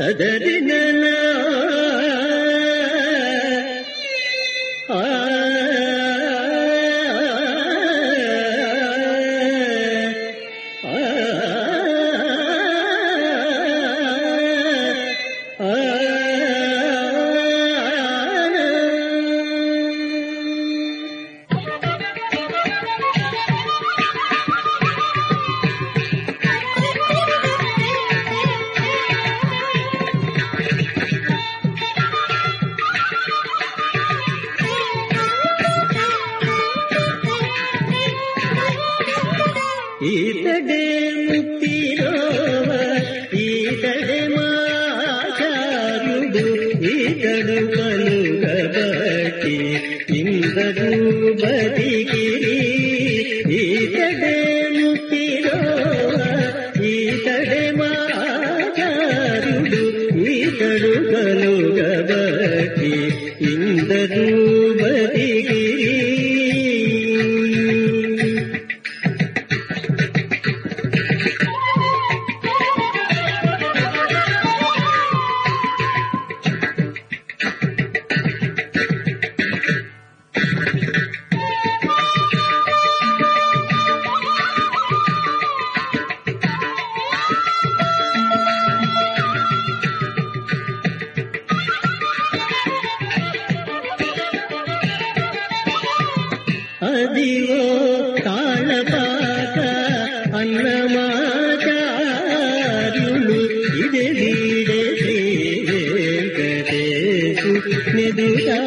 తదరినలా ఈతడే ముక్తిలోవ ఈతడే మాచారుడు ఈతడు కలుగబట్టి ఇందడు బతికిరి ఈతడే ముక్తిలోవ ఈతడే మాచారుడు ఈతడు కలుగబట్టి ఇందడు బతికిరి అదివో తాళపాక అన్నమాచార్యులు ఇదే దీడే శ్రీ వెంకటేశు నిదుగా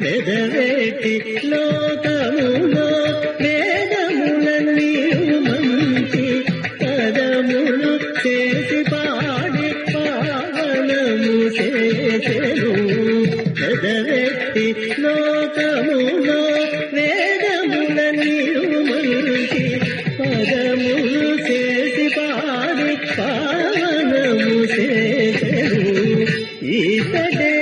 పెదవేటి లోకములో వేదములన్నీ మంచి పదములు చేసి పాడి పావనము చేసెను. పెదవేటి లోకములో వేదములన్నీ మంచి పదములు చేసి పాడి పావనము చేసెను. ఈతడే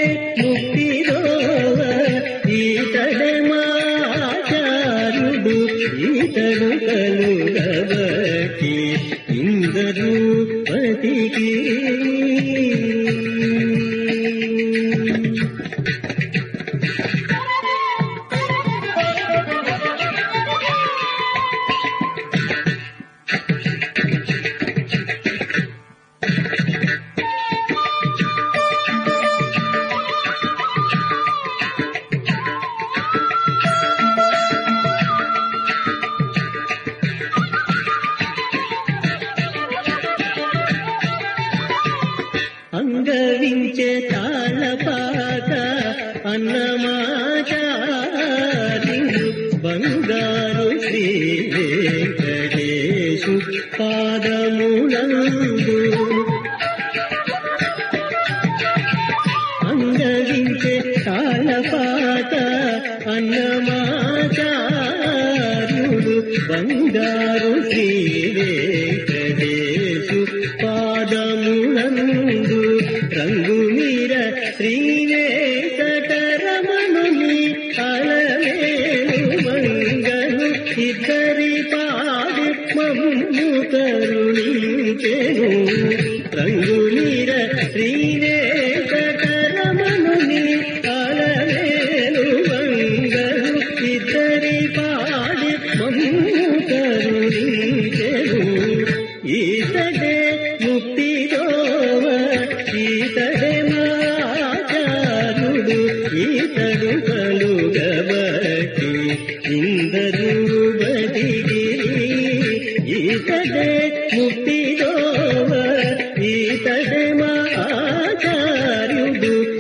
కలుగబట్టి అన్నమాచార్యుడు బంగారు శ్రీ వెంకటేశు పాదములందు అంగవించే తాళపాక అన్నమాచార్యుడు బంగారు శ్రీ వెంకటేశు పాదములందు రంగు మీర శ్రీ ఇద్దరి పాడి మమ్ము కరుణించెను రంగు మీర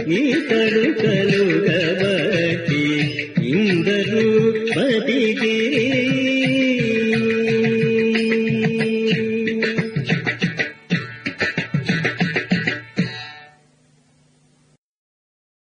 ఈ తడుకలు